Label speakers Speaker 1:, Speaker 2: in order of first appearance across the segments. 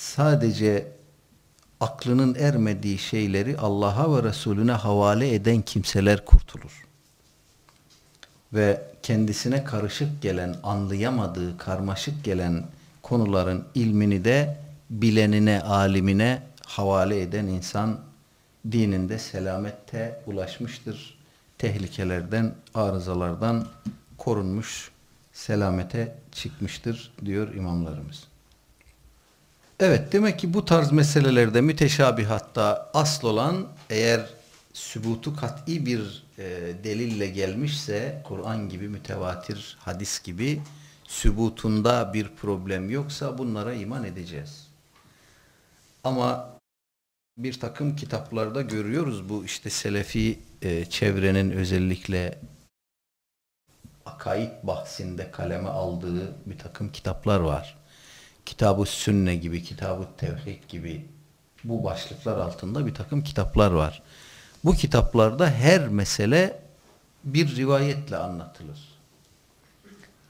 Speaker 1: sadece aklının ermediği şeyleri Allah'a ve Resulüne havale eden kimseler kurtulur. Ve kendisine karışık gelen, anlayamadığı, karmaşık gelen konuların ilmini de bilenine, alimine havale eden insan dininde selamette ulaşmıştır. Tehlikelerden, arızalardan korunmuş, selamete çıkmıştır diyor imamlarımız. Evet demek ki bu tarz meselelerde müteşabihatta asıl olan eğer sübutu kat'i bir e, delille gelmişse Kur'an gibi mütevatir hadis gibi sübutunda bir problem yoksa bunlara iman edeceğiz. Ama bir takım kitaplarda görüyoruz bu işte selefi e, çevrenin özellikle akaid bahsinde kaleme aldığı bir takım kitaplar var. Kitab-ı Sünne gibi, Kitab-ı Tevhid gibi bu başlıklar altında bir takım kitaplar var. Bu kitaplarda her mesele bir rivayetle anlatılır.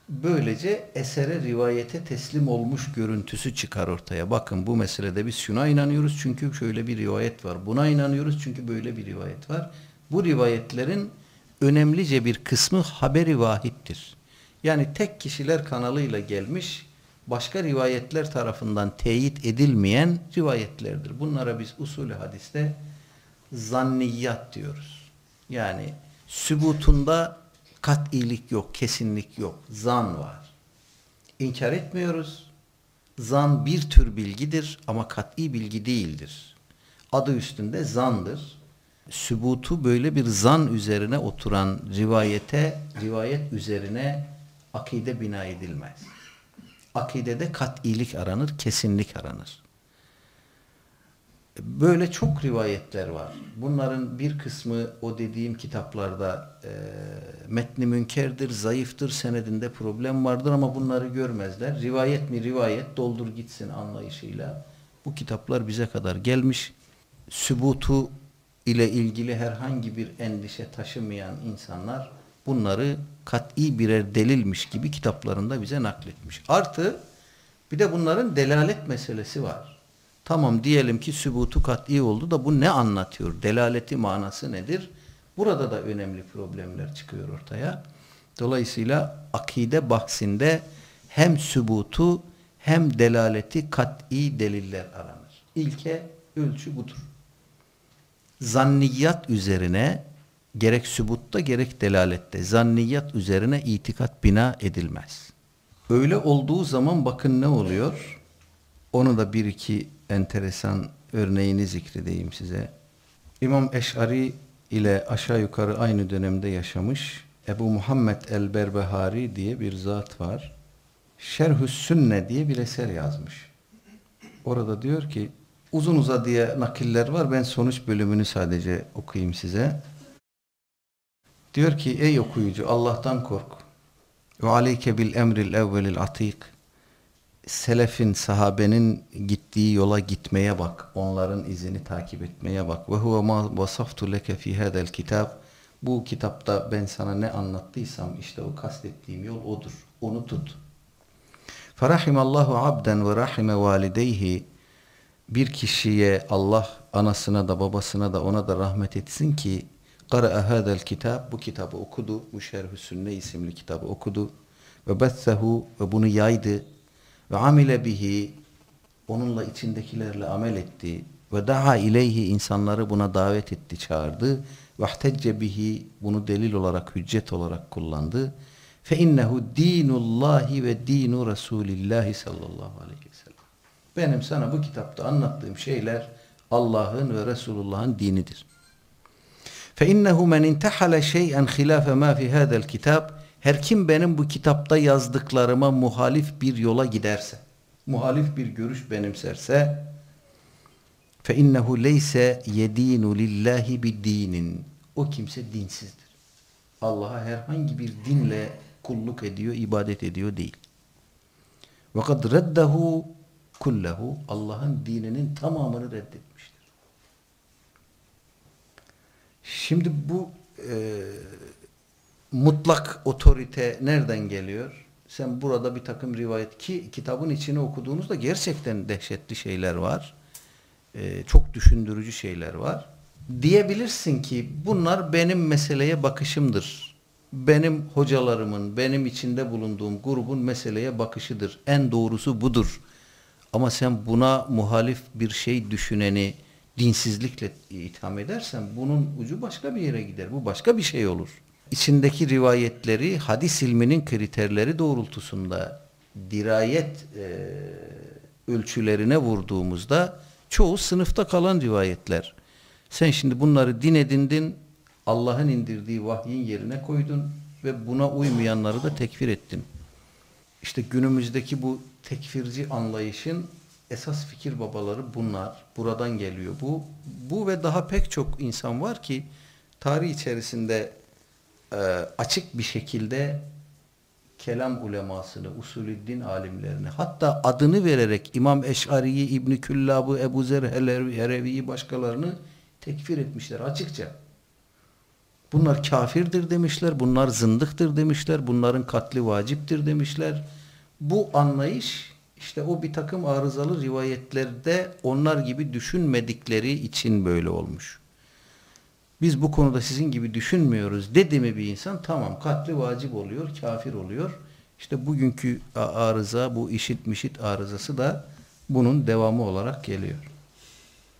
Speaker 1: Böylece esere rivayete teslim olmuş görüntüsü çıkar ortaya. Bakın bu meselede biz şuna inanıyoruz çünkü şöyle bir rivayet var. Buna inanıyoruz çünkü böyle bir rivayet var. Bu rivayetlerin önemlice bir kısmı haberi vahittir. Yani tek kişiler kanalıyla gelmiş başka rivayetler tarafından teyit edilmeyen rivayetlerdir. Bunlara biz usulü hadiste zanniyat diyoruz. Yani sübutunda kat'ilik yok, kesinlik yok. Zan var. İnkar etmiyoruz. Zan bir tür bilgidir ama kat'i bilgi değildir. Adı üstünde zandır. Sübutu böyle bir zan üzerine oturan rivayete, rivayet üzerine akide bina edilmez. Akidede kat'ilik aranır, kesinlik aranır. Böyle çok rivayetler var. Bunların bir kısmı o dediğim kitaplarda e, metni münkerdir, zayıftır, senedinde problem vardır ama bunları görmezler. Rivayet mi rivayet doldur gitsin anlayışıyla. Bu kitaplar bize kadar gelmiş. Sübutu ile ilgili herhangi bir endişe taşımayan insanlar bunları kat'i birer delilmiş gibi kitaplarında bize nakletmiş. Artı bir de bunların delalet meselesi var. Tamam diyelim ki sübutu kat'i oldu da bu ne anlatıyor? Delaleti manası nedir? Burada da önemli problemler çıkıyor ortaya. Dolayısıyla akide bahsinde hem sübutu hem delaleti kat'i deliller aranır. İlke ölçü budur. Zanniyat üzerine gerek sübutta gerek delalette zanniyat üzerine itikat bina edilmez. Öyle olduğu zaman bakın ne oluyor? Onu da bir iki enteresan örneğini zikredeyim size. İmam Eş'ari ile aşağı yukarı aynı dönemde yaşamış Ebu Muhammed el-Berbehari diye bir zat var. Şerhü Sünne diye bir eser yazmış. Orada diyor ki uzun uzadıya nakiller var. Ben sonuç bölümünü sadece okuyayım size. Diyor ki ey okuyucu Allah'tan kork. Ve aleyke bil emril evvelil atik selefin, sahabenin gittiği yola gitmeye bak. Onların izini takip etmeye bak. Ve huve ma vasaftu leke fi hadal kitab. Bu kitapta ben sana ne anlattıysam işte o kastettiğim yol odur. Onu tut. Ferahimallahu abden ve rahime valideyhi bir kişiye Allah anasına da babasına da ona da rahmet etsin ki Kara'a hadal kitab bu kitabı okudu. Bu Şerh-ü Sünne isimli kitabı okudu. Ve bessehu ve bunu yaydı ve amile bihi onunla içindekilerle amel etti ve daha ileyhi insanları buna davet etti, çağırdı. Ve ihtecce bihi bunu delil olarak, hüccet olarak kullandı. Fe innehu dinullahi ve dinu Resulillahi sallallahu aleyhi ve sellem. Benim sana bu kitapta anlattığım şeyler Allah'ın ve Resulullah'ın dinidir. Fe innehu men intehale şey'en hilafe ma fi hada'l kitab her kim benim bu kitapta yazdıklarıma muhalif bir yola giderse, muhalif bir görüş benimserse fe innehu leyse yedinu lillahi. O kimse dinsizdir. Allah'a herhangi bir dinle kulluk ediyor, ibadet ediyor değil. Ve kad reddehu kullehu Allah'ın dininin tamamını reddetmiştir. Şimdi bu e, mutlak otorite nereden geliyor? Sen burada bir takım rivayet ki kitabın içini okuduğunuzda gerçekten dehşetli şeyler var. Ee, çok düşündürücü şeyler var. Diyebilirsin ki bunlar benim meseleye bakışımdır. Benim hocalarımın, benim içinde bulunduğum grubun meseleye bakışıdır. En doğrusu budur. Ama sen buna muhalif bir şey düşüneni dinsizlikle itham edersen bunun ucu başka bir yere gider. Bu başka bir şey olur. İçindeki rivayetleri hadis ilminin kriterleri doğrultusunda dirayet e, ölçülerine vurduğumuzda çoğu sınıfta kalan rivayetler. Sen şimdi bunları din edindin, Allah'ın indirdiği vahyin yerine koydun ve buna uymayanları da tekfir ettin. İşte günümüzdeki bu tekfirci anlayışın esas fikir babaları bunlar. Buradan geliyor. Bu bu ve daha pek çok insan var ki tarih içerisinde e, açık bir şekilde kelam ulemasını, usulüddin alimlerini hatta adını vererek İmam Eş'ari'yi, İbn Küllab'ı, Ebu Zer Herevi'yi başkalarını tekfir etmişler açıkça. Bunlar kafirdir demişler, bunlar zındıktır demişler, bunların katli vaciptir demişler. Bu anlayış işte o bir takım arızalı rivayetlerde onlar gibi düşünmedikleri için böyle olmuş. Biz bu konuda sizin gibi düşünmüyoruz dedi mi bir insan tamam katli vacip oluyor, kafir oluyor. İşte bugünkü arıza bu işit mişit arızası da bunun devamı olarak geliyor.